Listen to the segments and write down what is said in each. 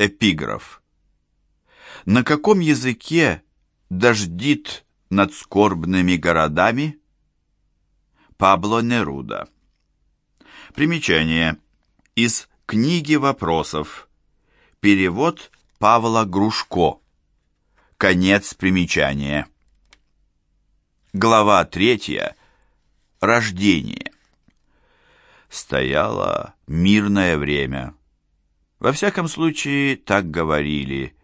Эпиграф. На каком языке дождит над скорбными городами? Пабло Неруда. Примечание. Из книги вопросов. Перевод Павла Грушко. Конец примечания. Глава третья. Рождение. Стояло мирное время. Во всяком случае, так говорили.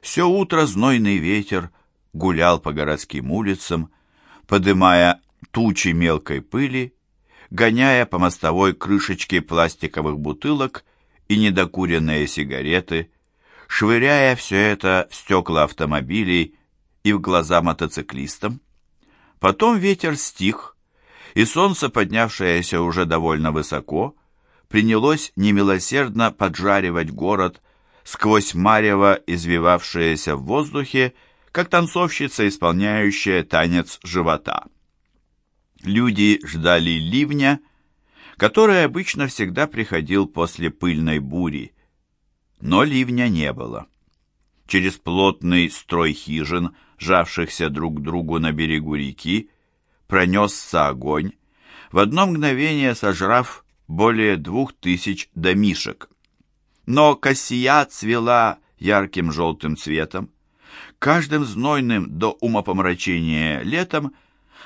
Все утро знойный ветер гулял по городским улицам, подымая тучи мелкой пыли, гоняя по мостовой крышечки пластиковых бутылок и недокуренные сигареты, швыряя все это в стекла автомобилей и в глаза мотоциклистам. Потом ветер стих, и солнце, поднявшееся уже довольно высоко, принялось немилосердно поджаривать город сквозь марево, извивавшееся в воздухе, как танцовщица, исполняющая танец живота. Люди ждали ливня, который обычно всегда приходил после пыльной бури, но ливня не было. Через плотный строй хижин, жавшихся друг к другу на берегу реки, пронесся огонь, в одно мгновение сожрав более двух тысяч домишек. Но косия цвела ярким желтым цветом. Каждым знойным до умопомрачения летом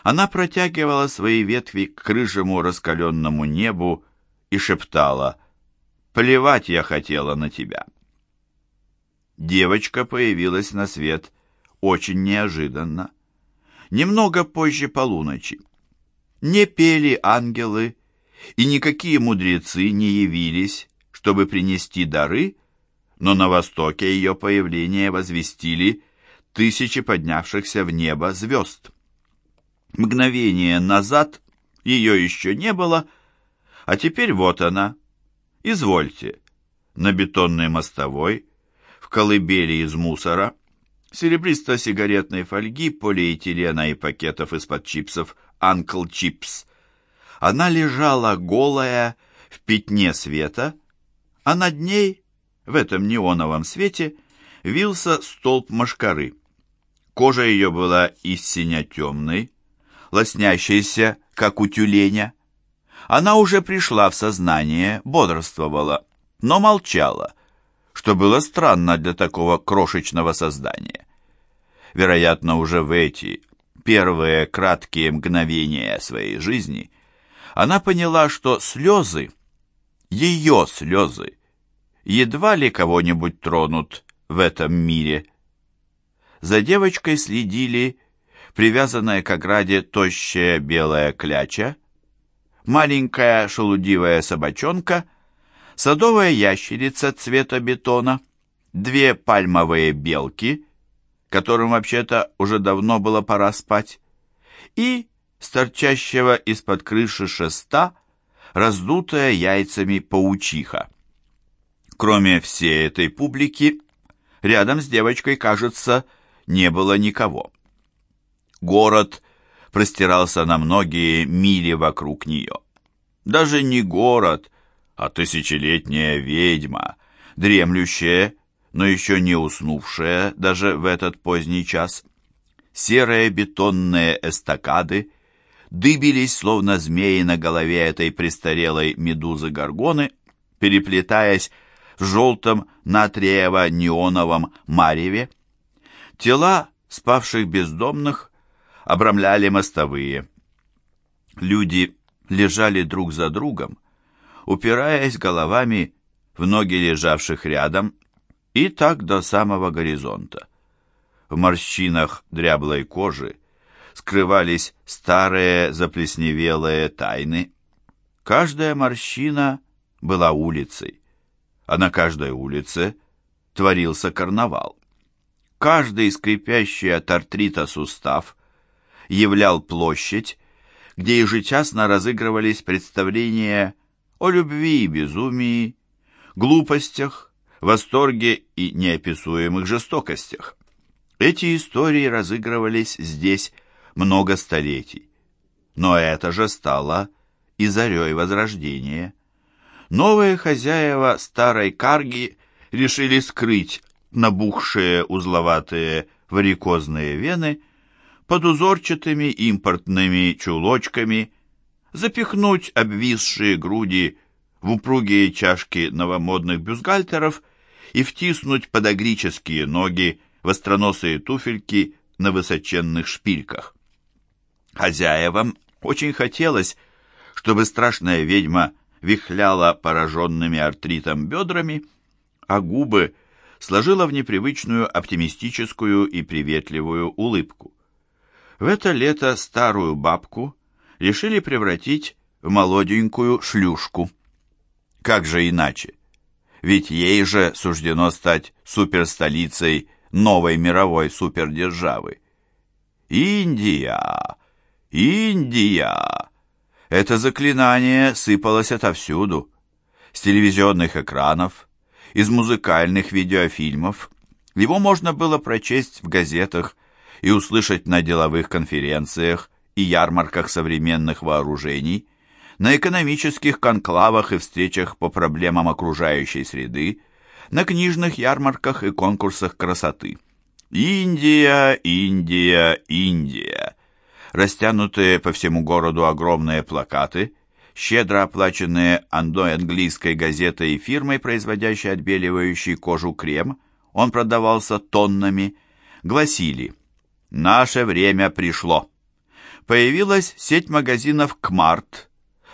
она протягивала свои ветви к рыжему раскаленному небу и шептала «Плевать я хотела на тебя». Девочка появилась на свет очень неожиданно. Немного позже полуночи. Не пели ангелы, и никакие мудрецы не явились, чтобы принести дары, но на востоке ее появление возвестили тысячи поднявшихся в небо звезд. Мгновение назад ее еще не было, а теперь вот она. Извольте. На бетонной мостовой, в колыбели из мусора, серебристо-сигаретной фольги, полиэтилена и пакетов из-под чипсов «Анкл Чипс». Она лежала голая в пятне света, а над ней, в этом неоновом свете, вился столб машкары. Кожа ее была из синя-темной, лоснящейся, как у тюленя. Она уже пришла в сознание, бодрствовала, но молчала, что было странно для такого крошечного создания. Вероятно, уже в эти первые краткие мгновения своей жизни она поняла, что слезы, ее слезы, едва ли кого-нибудь тронут в этом мире. За девочкой следили привязанная к ограде тощая белая кляча, маленькая шелудивая собачонка, садовая ящерица цвета бетона, две пальмовые белки, которым вообще-то уже давно было пора спать, и с торчащего из-под крыши шеста раздутая яйцами паучиха. Кроме всей этой публики, рядом с девочкой, кажется, не было никого. Город простирался на многие мили вокруг нее. Даже не город, а тысячелетняя ведьма, дремлющая, но еще не уснувшая даже в этот поздний час. Серые бетонные эстакады дыбились, словно змеи на голове этой престарелой медузы-горгоны, переплетаясь в желтом натриево-неоновом мареве. Тела спавших бездомных обрамляли мостовые. Люди лежали друг за другом, упираясь головами в ноги лежавших рядом, и так до самого горизонта. В морщинах дряблой кожи скрывались старые заплесневелые тайны. Каждая морщина была улицей, а на каждой улице творился карнавал. Каждый скрипящий от артрита сустав являл площадь, где ежечасно разыгрывались представления о любви и безумии, глупостях, восторге и неописуемых жестокостях. Эти истории разыгрывались здесь много столетий. Но это же стало и зарей Возрождения. Новые хозяева старой карги решили скрыть набухшие узловатые варикозные вены под узорчатыми импортными чулочками, запихнуть обвисшие груди в упругие чашки новомодных бюстгальтеров и втиснуть подогрические ноги в остроносые туфельки на высоченных шпильках. Хозяевам очень хотелось, чтобы страшная ведьма вихляла пораженными артритом бедрами, а губы сложила в непривычную оптимистическую и приветливую улыбку. В это лето старую бабку решили превратить в молоденькую шлюшку. Как же иначе? Ведь ей же суждено стать суперстолицей новой мировой супердержавы. Индия! Индия! Это заклинание сыпалось отовсюду. С телевизионных экранов, из музыкальных видеофильмов. Его можно было прочесть в газетах и услышать на деловых конференциях и ярмарках современных вооружений, на экономических конклавах и встречах по проблемам окружающей среды, на книжных ярмарках и конкурсах красоты. Индия, Индия, Индия растянутые по всему городу огромные плакаты, щедро оплаченные одной английской газетой и фирмой, производящей отбеливающий кожу крем, он продавался тоннами, гласили «Наше время пришло». Появилась сеть магазинов «Кмарт»,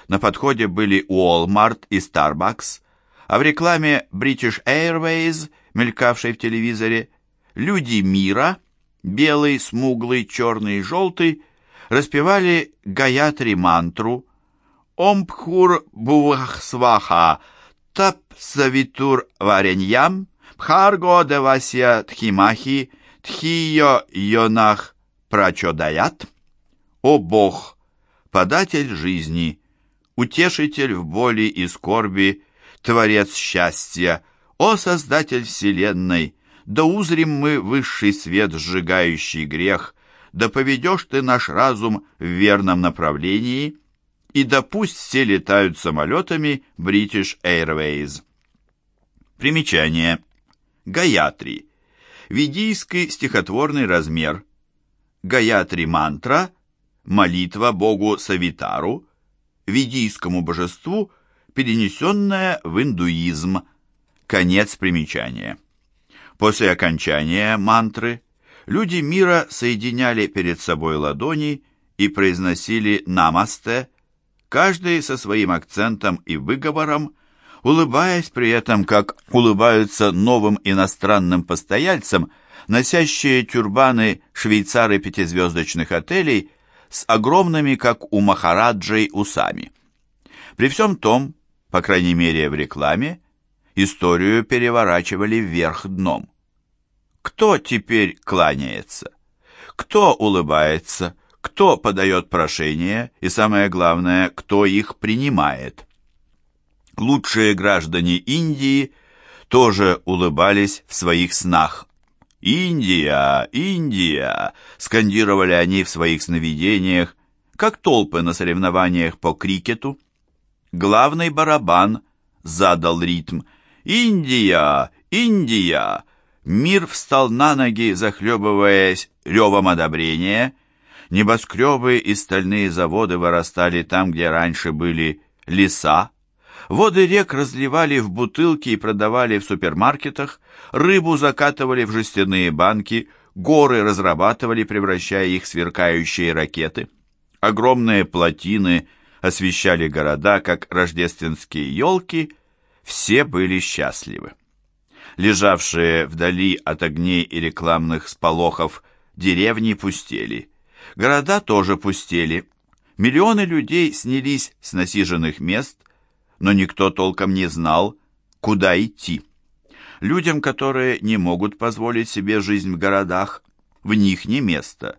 на подходе были Walmart и Starbucks, а в рекламе British Airways, мелькавшей в телевизоре, «Люди мира», белый, смуглый, черный и желтый – распевали гаятри мантру «Омпхур бувахсваха тап савитур вареньям пхарго девасия тхимахи тхио йонах прачодаят». «О Бог, податель жизни, утешитель в боли и скорби, творец счастья, о Создатель вселенной, да узрим мы высший свет, сжигающий грех, да поведешь ты наш разум в верном направлении, и да пусть все летают самолетами British Airways. Примечание. Гаятри. Ведийский стихотворный размер. Гаятри мантра. Молитва Богу Савитару, ведийскому божеству, перенесенная в индуизм. Конец примечания. После окончания мантры люди мира соединяли перед собой ладони и произносили «намасте», каждый со своим акцентом и выговором, улыбаясь при этом, как улыбаются новым иностранным постояльцам, носящие тюрбаны швейцары пятизвездочных отелей с огромными, как у Махараджей, усами. При всем том, по крайней мере в рекламе, историю переворачивали вверх дном. Кто теперь кланяется? Кто улыбается? Кто подает прошение? И самое главное, кто их принимает? Лучшие граждане Индии тоже улыбались в своих снах. «Индия! Индия!» — скандировали они в своих сновидениях, как толпы на соревнованиях по крикету. Главный барабан задал ритм. «Индия! Индия!» Мир встал на ноги, захлебываясь ревом одобрения. Небоскребы и стальные заводы вырастали там, где раньше были леса. Воды рек разливали в бутылки и продавали в супермаркетах, рыбу закатывали в жестяные банки, горы разрабатывали, превращая их в сверкающие ракеты. Огромные плотины освещали города, как рождественские елки, все были счастливы лежавшие вдали от огней и рекламных сполохов, деревни пустели. Города тоже пустели. Миллионы людей снялись с насиженных мест, но никто толком не знал, куда идти. Людям, которые не могут позволить себе жизнь в городах, в них не место,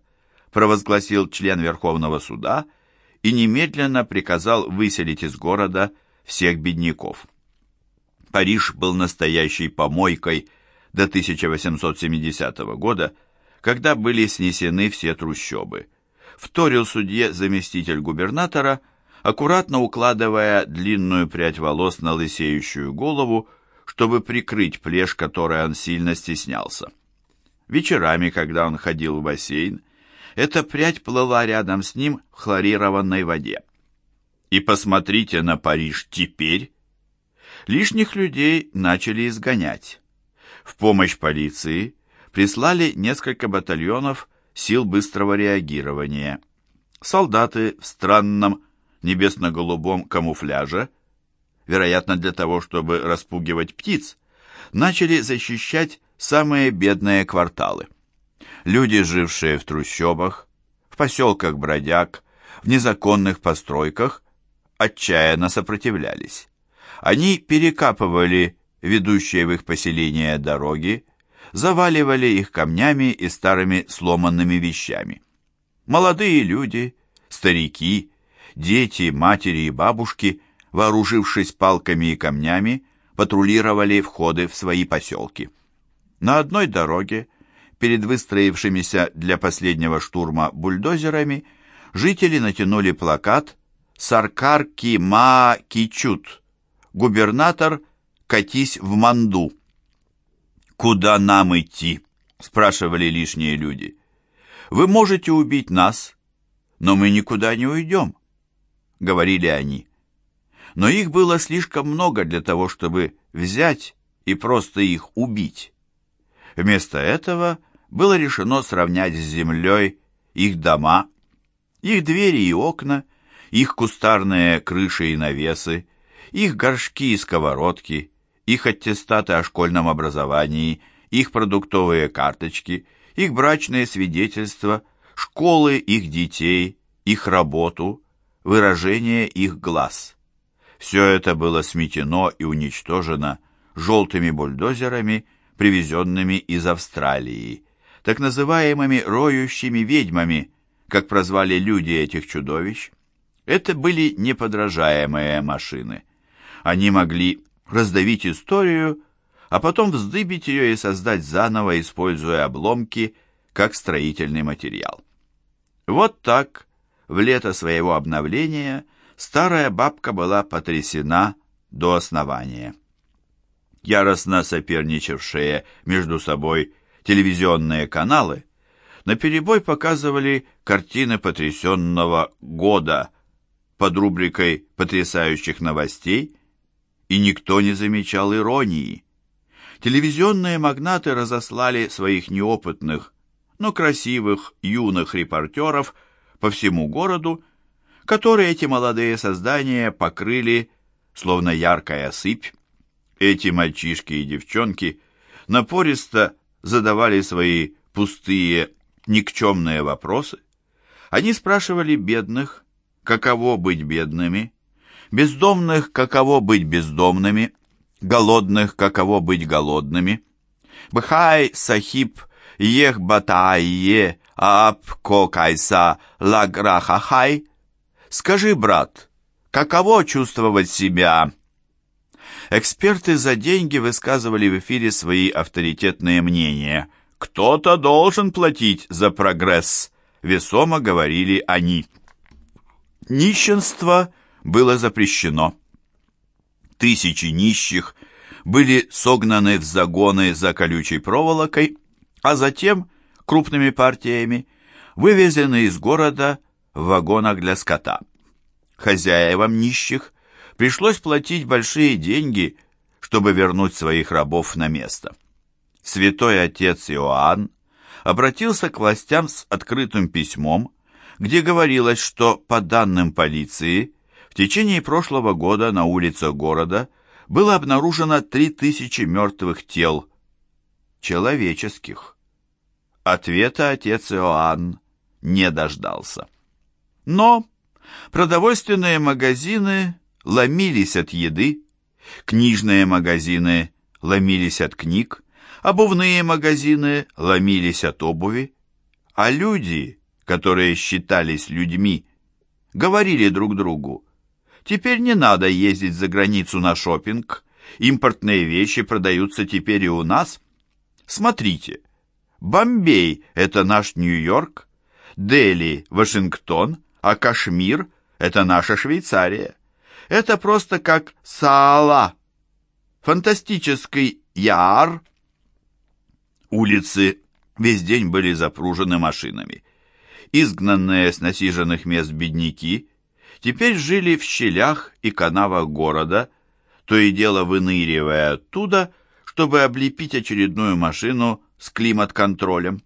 провозгласил член Верховного суда и немедленно приказал выселить из города всех бедняков. Париж был настоящей помойкой до 1870 года, когда были снесены все трущобы. Вторил судье заместитель губернатора, аккуратно укладывая длинную прядь волос на лысеющую голову, чтобы прикрыть плешь, которой он сильно стеснялся. Вечерами, когда он ходил в бассейн, эта прядь плыла рядом с ним в хлорированной воде. И посмотрите на Париж теперь. Лишних людей начали изгонять. В помощь полиции прислали несколько батальонов сил быстрого реагирования. Солдаты в странном небесно-голубом камуфляже, вероятно для того, чтобы распугивать птиц, начали защищать самые бедные кварталы. Люди, жившие в трущобах, в поселках бродяг, в незаконных постройках, отчаянно сопротивлялись. Они перекапывали ведущие в их поселение дороги, заваливали их камнями и старыми сломанными вещами. Молодые люди, старики, дети, матери и бабушки, вооружившись палками и камнями, патрулировали входы в свои поселки. На одной дороге, перед выстроившимися для последнего штурма бульдозерами, жители натянули плакат «Саркар Ма Кичут», губернатор «Катись в Манду». «Куда нам идти?» – спрашивали лишние люди. «Вы можете убить нас, но мы никуда не уйдем», – говорили они. Но их было слишком много для того, чтобы взять и просто их убить. Вместо этого было решено сравнять с землей их дома, их двери и окна, их кустарные крыши и навесы, их горшки и сковородки, их аттестаты о школьном образовании, их продуктовые карточки, их брачные свидетельства, школы их детей, их работу, выражение их глаз. Все это было сметено и уничтожено желтыми бульдозерами, привезенными из Австралии, так называемыми роющими ведьмами, как прозвали люди этих чудовищ. Это были неподражаемые машины. Они могли раздавить историю, а потом вздыбить ее и создать заново, используя обломки как строительный материал. Вот так, в лето своего обновления, старая бабка была потрясена до основания. Яростно соперничавшие между собой телевизионные каналы наперебой показывали картины потрясенного года под рубрикой «Потрясающих новостей», и никто не замечал иронии. Телевизионные магнаты разослали своих неопытных, но красивых юных репортеров по всему городу, которые эти молодые создания покрыли, словно яркая сыпь. Эти мальчишки и девчонки напористо задавали свои пустые, никчемные вопросы. Они спрашивали бедных, каково быть бедными, бездомных, каково быть бездомными, голодных, каково быть голодными. Бхай сахиб ех батайе ап кокайса лаграхахай. Скажи, брат, каково чувствовать себя? Эксперты за деньги высказывали в эфире свои авторитетные мнения. Кто-то должен платить за прогресс, весомо говорили они. Нищенство было запрещено. Тысячи нищих были согнаны в загоны за колючей проволокой, а затем крупными партиями вывезены из города в вагонах для скота. Хозяевам нищих пришлось платить большие деньги, чтобы вернуть своих рабов на место. Святой отец Иоанн обратился к властям с открытым письмом, где говорилось, что, по данным полиции, в течение прошлого года на улицах города было обнаружено 3000 мертвых тел, человеческих. Ответа отец Иоанн не дождался. Но продовольственные магазины ломились от еды, книжные магазины ломились от книг, обувные магазины ломились от обуви, а люди, которые считались людьми, говорили друг другу, Теперь не надо ездить за границу на шопинг. Импортные вещи продаются теперь и у нас. Смотрите, Бомбей – это наш Нью-Йорк, Дели – Вашингтон, а Кашмир – это наша Швейцария. Это просто как Саала. фантастический Яр. Улицы весь день были запружены машинами. Изгнанные с насиженных мест бедняки теперь жили в щелях и канавах города, то и дело выныривая оттуда, чтобы облепить очередную машину с климат-контролем.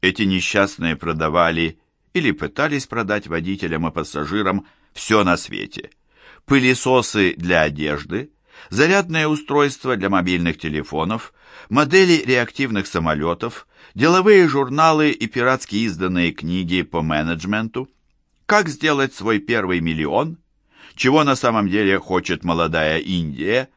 Эти несчастные продавали или пытались продать водителям и пассажирам все на свете. Пылесосы для одежды, зарядное устройство для мобильных телефонов, модели реактивных самолетов, деловые журналы и пиратски изданные книги по менеджменту. Как сделать свой первый миллион? Чего на самом деле хочет молодая Индия?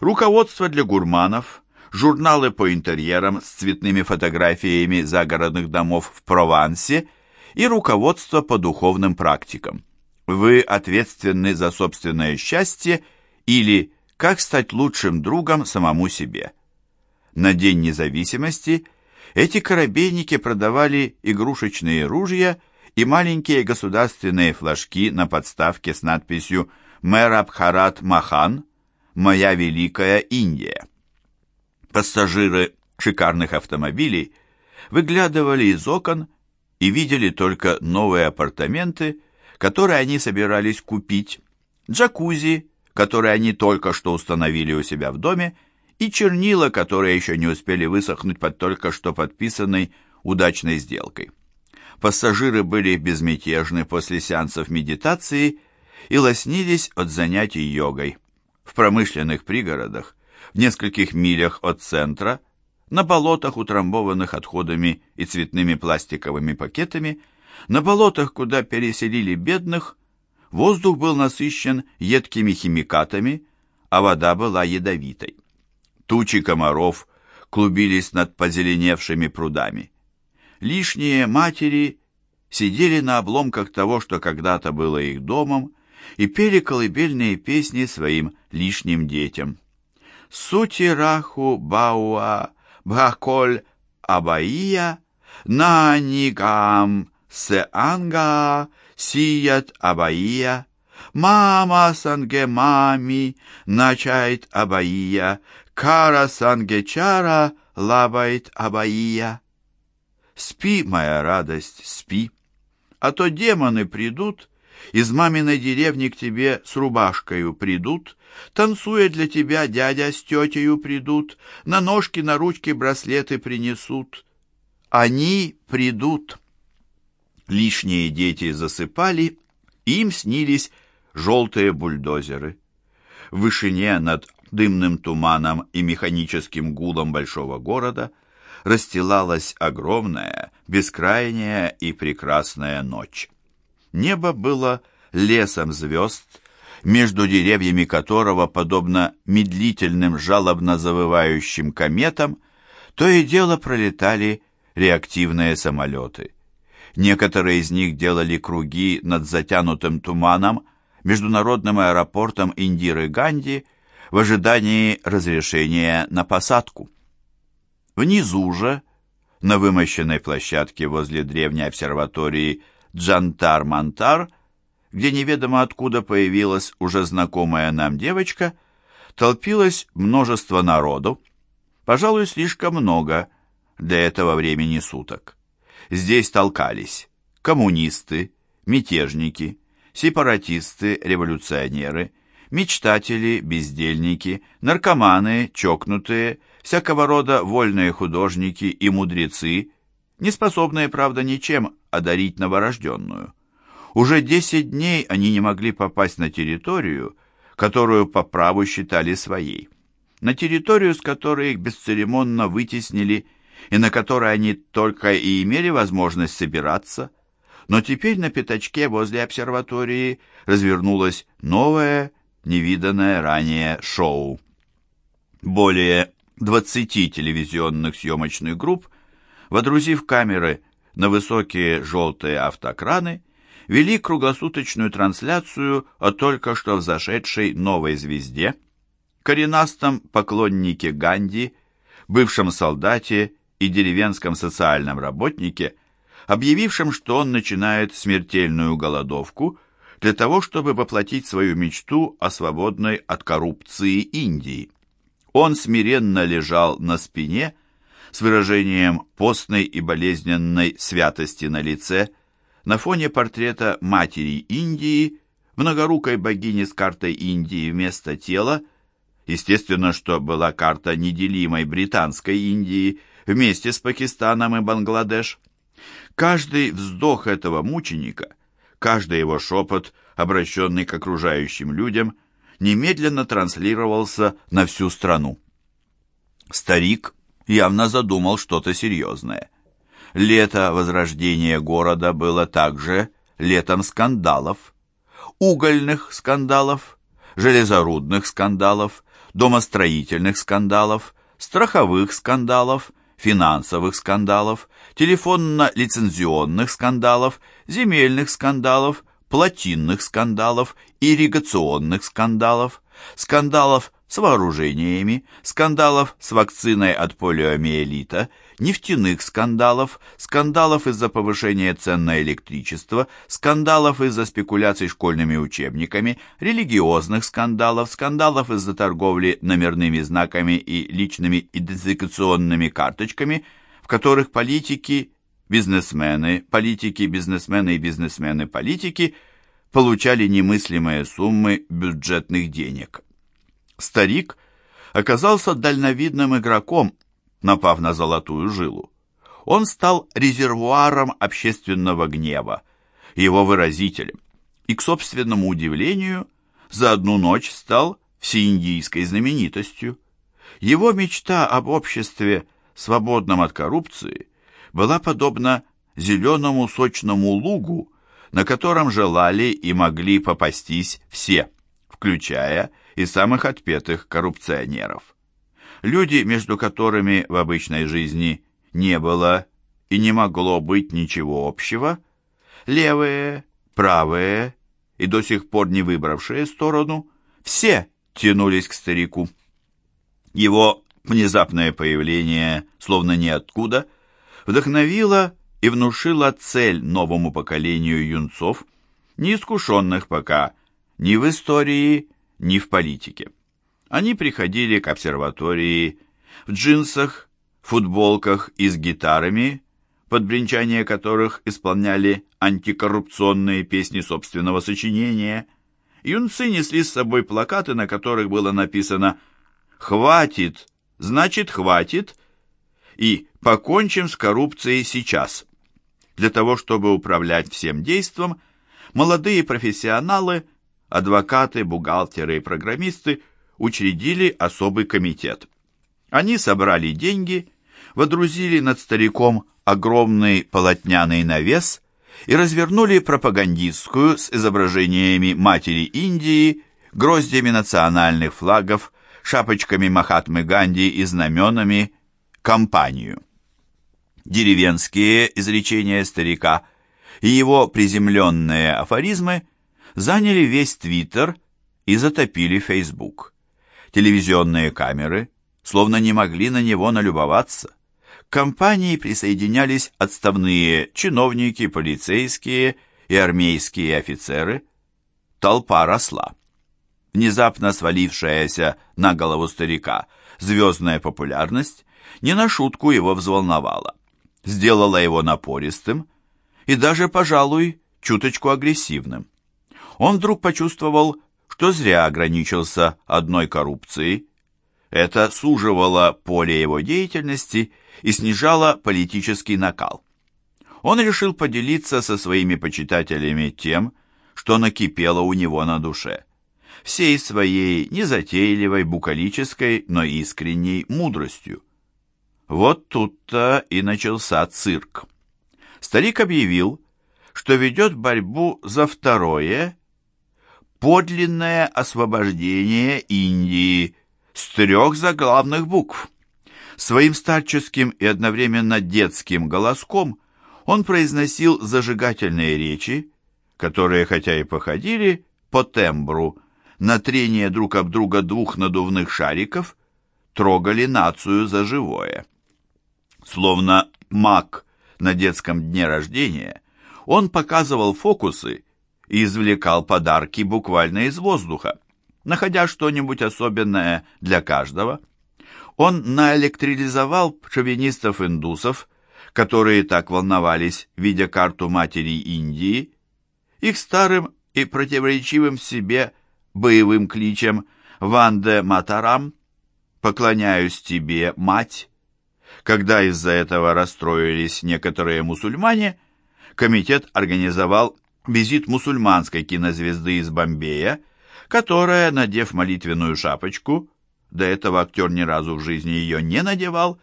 Руководство для гурманов, журналы по интерьерам с цветными фотографиями загородных домов в Провансе и руководство по духовным практикам. Вы ответственны за собственное счастье или как стать лучшим другом самому себе. На День независимости эти корабейники продавали игрушечные ружья и маленькие государственные флажки на подставке с надписью «Мэрабхарат Махан. Моя Великая Индия». Пассажиры шикарных автомобилей выглядывали из окон и видели только новые апартаменты, которые они собирались купить, джакузи, которые они только что установили у себя в доме, и чернила, которые еще не успели высохнуть под только что подписанной удачной сделкой. Пассажиры были безмятежны после сеансов медитации и лоснились от занятий йогой. В промышленных пригородах, в нескольких милях от центра, на болотах, утрамбованных отходами и цветными пластиковыми пакетами, на болотах, куда переселили бедных, воздух был насыщен едкими химикатами, а вода была ядовитой. Тучи комаров клубились над позеленевшими прудами. Лишние матери сидели на обломках того, что когда-то было их домом, и пели колыбельные песни своим лишним детям. «Сути раху бауа бхаколь абаия, нанигам сеанга сият абаия, мама санге мами начает абаия, кара санге чара лабает абаия. Спи, моя радость, спи, а то демоны придут, из маминой деревни к тебе с рубашкою придут, танцуя для тебя дядя с тетею придут, на ножки, на ручки браслеты принесут. Они придут. Лишние дети засыпали, им снились желтые бульдозеры. В вышине над дымным туманом и механическим гулом большого города расстилалась огромная, бескрайняя и прекрасная ночь. Небо было лесом звезд, между деревьями которого, подобно медлительным жалобно завывающим кометам, то и дело пролетали реактивные самолеты. Некоторые из них делали круги над затянутым туманом международным аэропортом Индиры Ганди в ожидании разрешения на посадку. Внизу же, на вымощенной площадке возле древней обсерватории Джантар-Мантар, где неведомо откуда появилась уже знакомая нам девочка, толпилось множество народу, пожалуй, слишком много для этого времени суток. Здесь толкались коммунисты, мятежники, сепаратисты, революционеры, мечтатели, бездельники, наркоманы, чокнутые, всякого рода вольные художники и мудрецы, не способные, правда, ничем одарить новорожденную. Уже десять дней они не могли попасть на территорию, которую по праву считали своей, на территорию, с которой их бесцеремонно вытеснили и на которой они только и имели возможность собираться. Но теперь на пятачке возле обсерватории развернулось новое, невиданное ранее шоу. Более 20 телевизионных съемочных групп, водрузив камеры на высокие желтые автокраны, вели круглосуточную трансляцию о только что взошедшей новой звезде, коренастом поклоннике Ганди, бывшем солдате и деревенском социальном работнике, объявившем, что он начинает смертельную голодовку для того, чтобы воплотить свою мечту о свободной от коррупции Индии. Он смиренно лежал на спине, с выражением постной и болезненной святости на лице, на фоне портрета матери Индии, многорукой богини с картой Индии вместо тела, естественно, что была карта неделимой британской Индии вместе с Пакистаном и Бангладеш. Каждый вздох этого мученика, каждый его шепот, обращенный к окружающим людям, немедленно транслировался на всю страну. Старик явно задумал что-то серьезное. Лето возрождения города было также летом скандалов, угольных скандалов, железорудных скандалов, домостроительных скандалов, страховых скандалов, финансовых скандалов, телефонно-лицензионных скандалов, земельных скандалов, плотинных скандалов, ирригационных скандалов, скандалов с вооружениями, скандалов с вакциной от полиомиелита, нефтяных скандалов, скандалов из-за повышения цен на электричество, скандалов из-за спекуляций школьными учебниками, религиозных скандалов, скандалов из-за торговли номерными знаками и личными идентификационными карточками, в которых политики, бизнесмены, политики, бизнесмены и бизнесмены-политики получали немыслимые суммы бюджетных денег. Старик оказался дальновидным игроком, напав на золотую жилу. Он стал резервуаром общественного гнева, его выразителем, и, к собственному удивлению, за одну ночь стал всеиндийской знаменитостью. Его мечта об обществе, свободном от коррупции, была подобна зеленому сочному лугу, на котором желали и могли попастись все, включая и самых отпетых коррупционеров. Люди, между которыми в обычной жизни не было и не могло быть ничего общего, левые, правые и до сих пор не выбравшие сторону, все тянулись к старику. Его внезапное появление, словно ниоткуда, вдохновило и внушило цель новому поколению юнцов, неискушенных пока ни в истории, ни в политике. Они приходили к обсерватории в джинсах, футболках и с гитарами, под бренчание которых исполняли антикоррупционные песни собственного сочинения. Юнцы несли с собой плакаты, на которых было написано «Хватит, значит хватит» и «Покончим с коррупцией сейчас». Для того, чтобы управлять всем действом, молодые профессионалы – адвокаты, бухгалтеры и программисты учредили особый комитет. Они собрали деньги, водрузили над стариком огромный полотняный навес и развернули пропагандистскую с изображениями матери Индии, гроздями национальных флагов, шапочками Махатмы Ганди и знаменами компанию. Деревенские изречения старика и его приземленные афоризмы – заняли весь Твиттер и затопили Фейсбук. Телевизионные камеры словно не могли на него налюбоваться. К компании присоединялись отставные чиновники, полицейские и армейские офицеры. Толпа росла. Внезапно свалившаяся на голову старика звездная популярность не на шутку его взволновала. Сделала его напористым и даже, пожалуй, чуточку агрессивным он вдруг почувствовал, что зря ограничился одной коррупцией. Это суживало поле его деятельности и снижало политический накал. Он решил поделиться со своими почитателями тем, что накипело у него на душе, всей своей незатейливой, букалической, но искренней мудростью. Вот тут-то и начался цирк. Старик объявил, что ведет борьбу за второе подлинное освобождение Индии с трех заглавных букв. Своим старческим и одновременно детским голоском он произносил зажигательные речи, которые, хотя и походили по тембру на трение друг об друга двух надувных шариков, трогали нацию за живое. Словно маг на детском дне рождения, он показывал фокусы и извлекал подарки буквально из воздуха, находя что-нибудь особенное для каждого. он наэлектризовал шовинистов-индусов, которые так волновались, видя карту матери Индии, их старым и противоречивым в себе боевым кличем «Ванде Матарам» «Поклоняюсь тебе, мать». Когда из-за этого расстроились некоторые мусульмане, комитет организовал визит мусульманской кинозвезды из Бомбея, которая, надев молитвенную шапочку, до этого актер ни разу в жизни ее не надевал,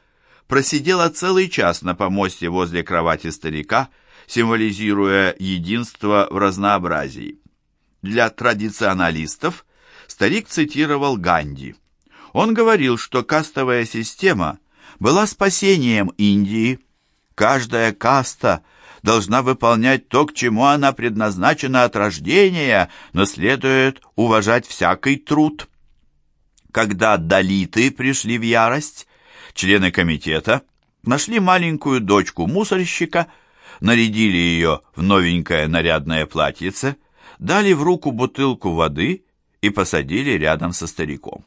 просидела целый час на помосте возле кровати старика, символизируя единство в разнообразии. Для традиционалистов старик цитировал Ганди. Он говорил, что кастовая система была спасением Индии. Каждая каста должна выполнять то, к чему она предназначена от рождения, но следует уважать всякий труд. Когда далиты пришли в ярость, члены комитета нашли маленькую дочку мусорщика, нарядили ее в новенькое нарядное платьице, дали в руку бутылку воды и посадили рядом со стариком.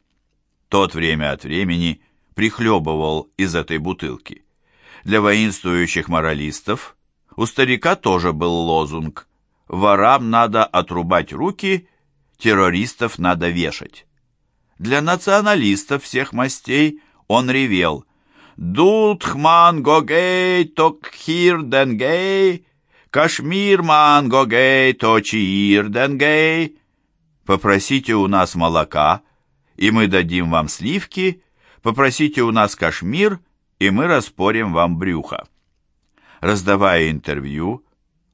Тот время от времени прихлебывал из этой бутылки. Для воинствующих моралистов у старика тоже был лозунг «Ворам надо отрубать руки, террористов надо вешать». Для националистов всех мастей он ревел «Дудхман гогей токхир денгей, кашмирман гогей точиир денгей». Попросите у нас молока, и мы дадим вам сливки, попросите у нас кашмир, и мы распорим вам брюхо. Раздавая интервью,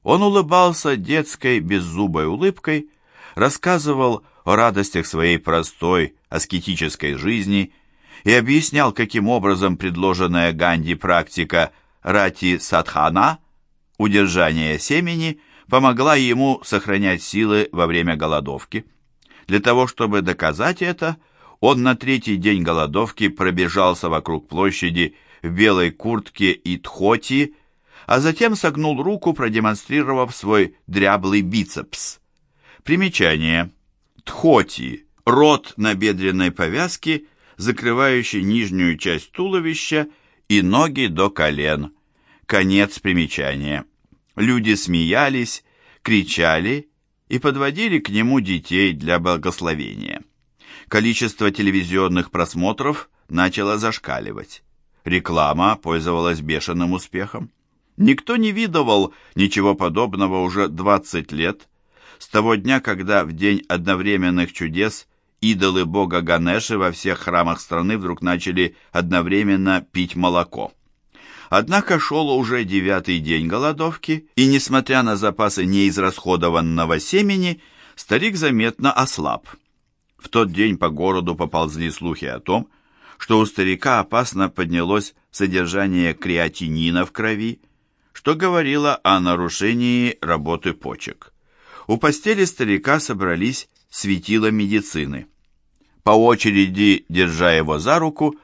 он улыбался детской беззубой улыбкой, рассказывал о радостях своей простой, аскетической жизни и объяснял, каким образом предложенная Ганди практика рати садхана, удержание семени, помогла ему сохранять силы во время голодовки. Для того, чтобы доказать это, он на третий день голодовки пробежался вокруг площади в белой куртке и тхоти, а затем согнул руку, продемонстрировав свой дряблый бицепс. Примечание. Тхоти – рот на бедренной повязке, закрывающий нижнюю часть туловища и ноги до колен. Конец примечания. Люди смеялись, кричали и подводили к нему детей для благословения. Количество телевизионных просмотров начало зашкаливать. Реклама пользовалась бешеным успехом. Никто не видывал ничего подобного уже 20 лет, с того дня, когда в день одновременных чудес идолы бога Ганеши во всех храмах страны вдруг начали одновременно пить молоко. Однако шел уже девятый день голодовки, и, несмотря на запасы неизрасходованного семени, старик заметно ослаб. В тот день по городу поползли слухи о том, что у старика опасно поднялось содержание креатинина в крови, что говорило о нарушении работы почек. У постели старика собрались светила медицины. По очереди, держа его за руку,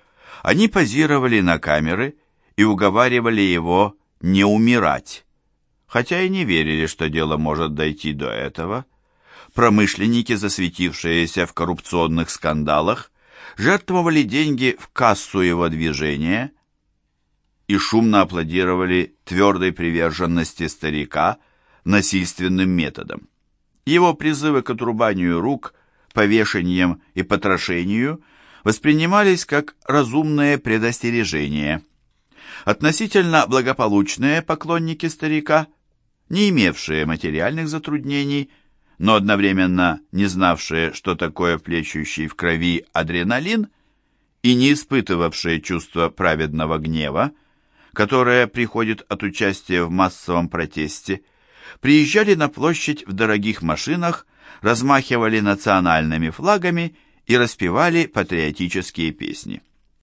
они позировали на камеры и уговаривали его не умирать, хотя и не верили, что дело может дойти до этого. Промышленники, засветившиеся в коррупционных скандалах, жертвовали деньги в кассу его движения и шумно аплодировали твердой приверженности старика насильственным методом. Его призывы к отрубанию рук, повешениям и потрошению воспринимались как разумное предостережение. Относительно благополучные поклонники старика, не имевшие материальных затруднений, но одновременно не знавшие, что такое плещущий в крови адреналин, и не испытывавшие чувство праведного гнева, которое приходит от участия в массовом протесте, приезжали на площадь в дорогих машинах, размахивали национальными флагами и распевали патриотические песни.